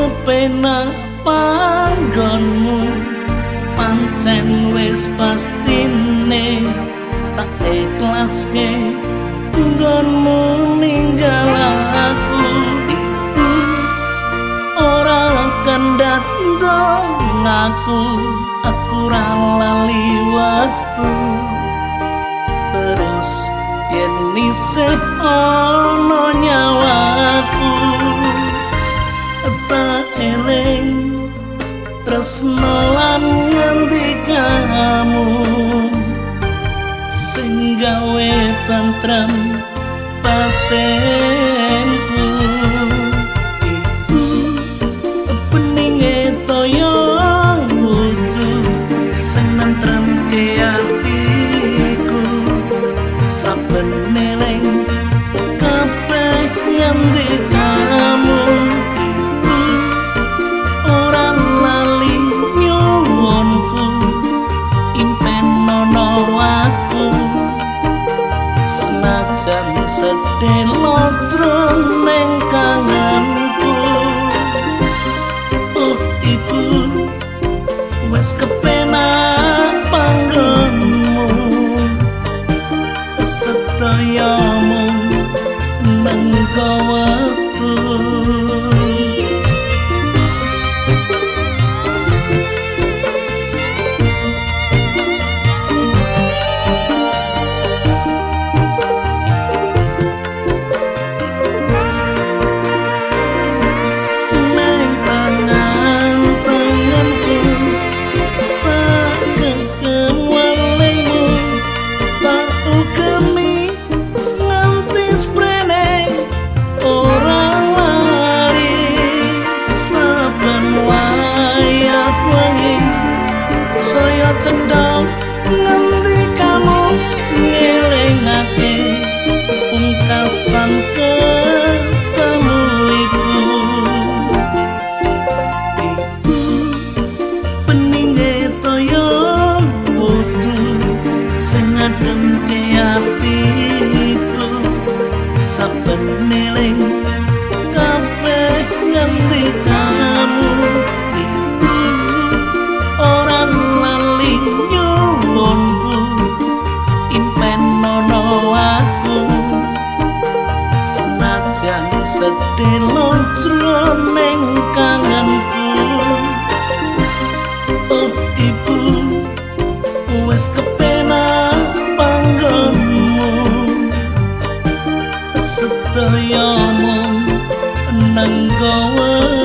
kepenak panggonmu. Pancen wis pastine tak ikhlas ke nggonmu ninggal aku. Ora kandat dong aku. Aku ra lali waktu terus yen nisih ana മാത്രം sedelo jroning kangenku jroning gaya mon nang gawa